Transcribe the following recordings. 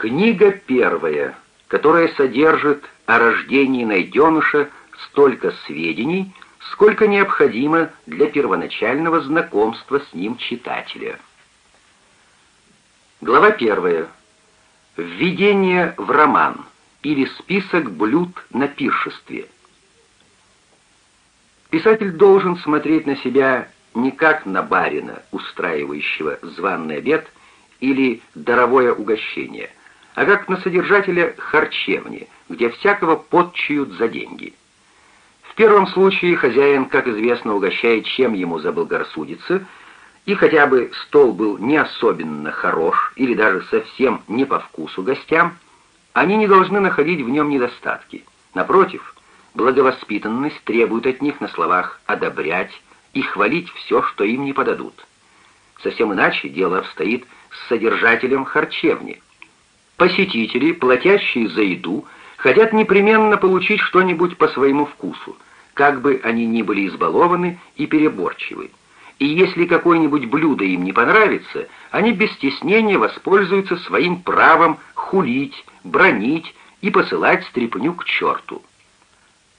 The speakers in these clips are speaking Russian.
Книга первая, которая содержит о рождении найденыша столько сведений, сколько необходимо для первоначального знакомства с ним читателя. Глава первая. Введение в роман или список блюд на пиршестве. Писатель должен смотреть на себя не как на барина, устраивающего званный обед или даровое угощение, а как на содержателя харчевни, где всякого подчуют за деньги. В первом случае хозяин, как известно, угощает чем ему заблагорассудится, и хотя бы стол был не особенно хорош или даже совсем не по вкусу гостям, они не должны находить в нем недостатки. Напротив, благовоспитанность требует от них на словах одобрять и хвалить все, что им не подадут. Совсем иначе дело обстоит с содержателем харчевни. Посетители, платящие за еду, хотят непременно получить что-нибудь по своему вкусу, как бы они ни были избалованы и переборчивы. И если какое-нибудь блюдо им не понравится, они без стеснения воспользуются своим правом хулить, бронить и посылать стряпню к черту.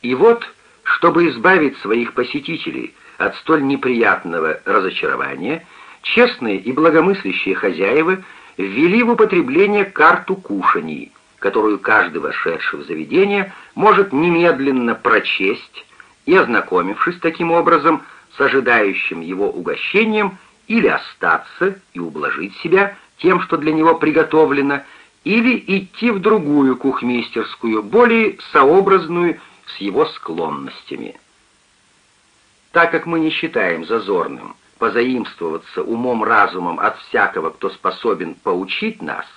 И вот, чтобы избавить своих посетителей от столь неприятного разочарования, честные и благомыслящие хозяева ввели в употребление карту кушаний, которую каждый вошедший в заведение может немедленно прочесть и, ознакомившись таким образом с ожидающим его угощением, или остаться и ублажить себя тем, что для него приготовлено, или идти в другую кухмистерскую, более сообразную с его склонностями. Так как мы не считаем зазорным позаимствоваться умом-разумом от всякого, кто способен поучить нас,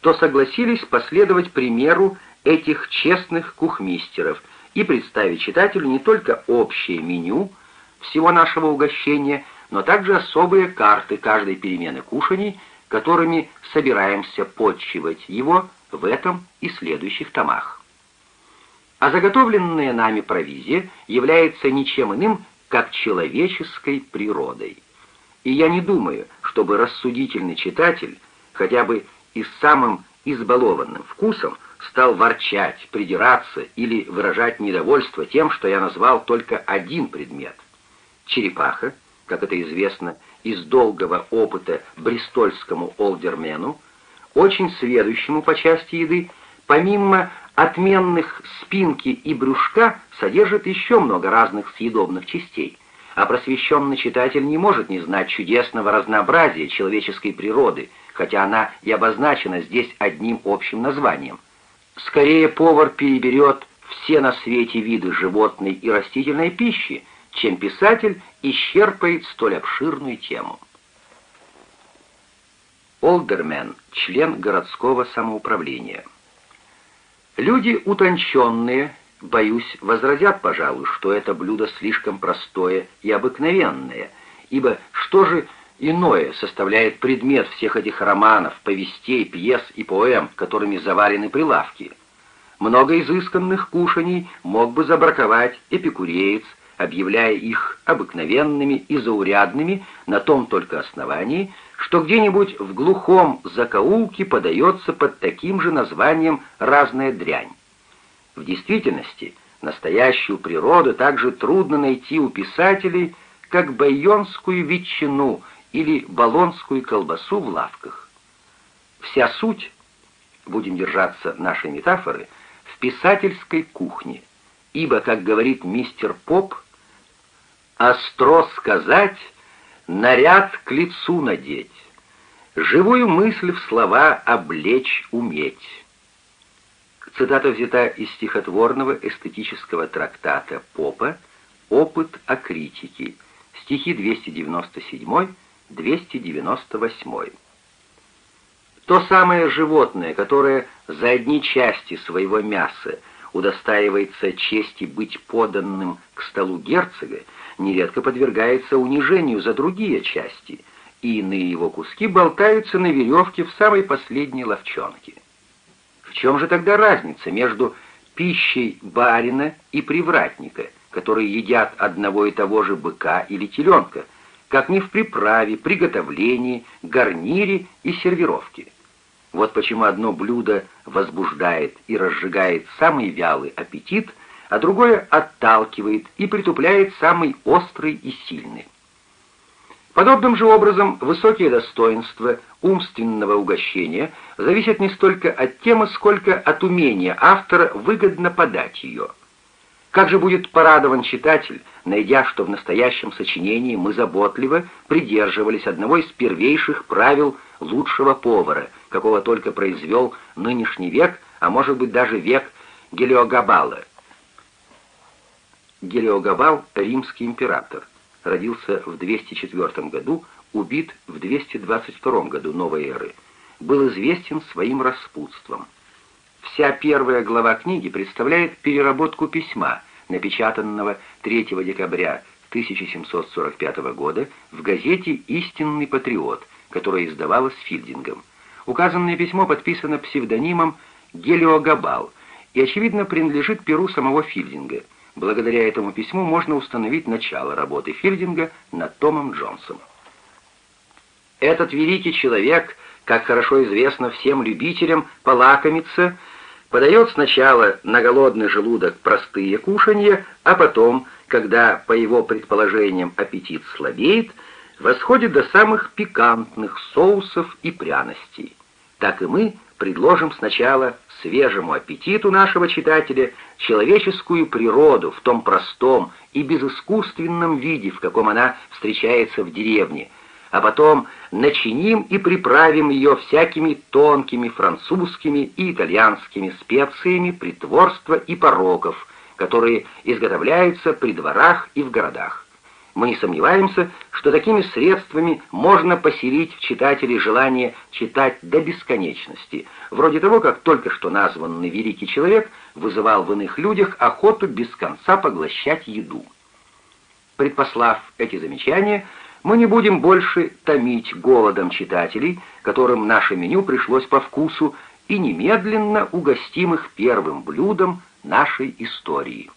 то согласились последовать примеру этих честных кухмистеров и представить читателю не только общее меню всего нашего угощения, но также особые карты каждой перемены кушаний, которыми собираемся подчивать его в этом и следующих томах. А заготовленная нами провизия является ничем иным, как человеческой природой. И я не думаю, чтобы рассудительный читатель, хотя бы и с самым избалованным вкусом, стал ворчать, придираться или выражать недовольство тем, что я назвал только один предмет. Черепаха, как это известно из долгого опыта бристольскому олдермену, очень сведущему по части еды, помимо отменных спинки и брюшка, содержит еще много разных съедобных частей – а просвещенный читатель не может не знать чудесного разнообразия человеческой природы, хотя она и обозначена здесь одним общим названием. Скорее повар переберет все на свете виды животной и растительной пищи, чем писатель исчерпает столь обширную тему. Олдермен, член городского самоуправления. Люди утонченные, Боюсь, возразят, пожалуй, что это блюдо слишком простое и обыкновенное, ибо что же иное составляет предмет всех этих романов, повестей, пьес и поэм, которыми заварены прилавки? Много изысканных кушаний мог бы забраковать эпикуреец, объявляя их обыкновенными и заурядными на том только основании, что где-нибудь в глухом закоулке подается под таким же названием разная дрянь. В действительности, настоящую природу также трудно найти у писателей, как байонскую ветчину или болонскую колбасу в лавках. Вся суть, будем держаться нашей метафоры, в писательской кухне, ибо, как говорит мистер Поп, «остро сказать, наряд к лицу надеть, живую мысль в слова облечь уметь». Цитата взята из стихотворного эстетического трактата Попа «Опыт о критике», стихи 297-298. То самое животное, которое за одни части своего мяса удостаивается чести быть поданным к столу герцога, нередко подвергается унижению за другие части, и иные его куски болтаются на веревке в самой последней ловчонке чем же тогда разница между пищей барина и привратника, которые едят одного и того же быка или теленка, как не в приправе, приготовлении, гарнире и сервировке? Вот почему одно блюдо возбуждает и разжигает самый вялый аппетит, а другое отталкивает и притупляет самый острый и сильный. Подобным же образом высокие достоинства умственного угощения зависят не столько от темы, сколько от умения автора выгодно подать ее. Как же будет порадован читатель, найдя, что в настоящем сочинении мы заботливо придерживались одного из первейших правил лучшего повара, какого только произвел нынешний век, а может быть даже век Гелиогабала. Гелиогабал — римский император — родился в 204 году, убит в 222 году новой эры, был известен своим распутством. Вся первая глава книги представляет переработку письма, напечатанного 3 декабря 1745 года в газете «Истинный патриот», которая издавалась Филдингом. Указанное письмо подписано псевдонимом Гелиогабал и, очевидно, принадлежит перу самого Филдинга – Благодаря этому письму можно установить начало работы Филдинга над Томом Джонсом. Этот великий человек, как хорошо известно всем любителям полакомиться, подает сначала на голодный желудок простые кушанья, а потом, когда, по его предположениям, аппетит слабеет, восходит до самых пикантных соусов и пряностей. Так и мы предложим сначала свежему аппетиту нашего читателя человеческую природу в том простом и безыскусственном виде, в каком она встречается в деревне, а потом начиним и приправим ее всякими тонкими французскими и итальянскими специями притворства и пороков, которые изготовляются при дворах и в городах. Мы не сомневаемся, что такими средствами можно поселить в читателе желание читать до бесконечности, вроде того, как только что названный великий человек вызывал в иных людях охоту без конца поглощать еду. Предпослав эти замечания, мы не будем больше томить голодом читателей, которым наше меню пришлось по вкусу, и немедленно угостим их первым блюдом нашей истории.